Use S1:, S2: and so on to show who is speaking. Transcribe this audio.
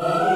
S1: Oh.